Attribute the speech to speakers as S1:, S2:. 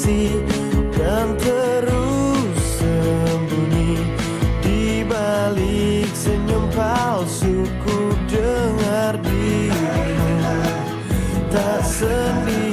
S1: kasih dan terus sembunyi di balik senyum palsuku dengar dirimu tak sendiri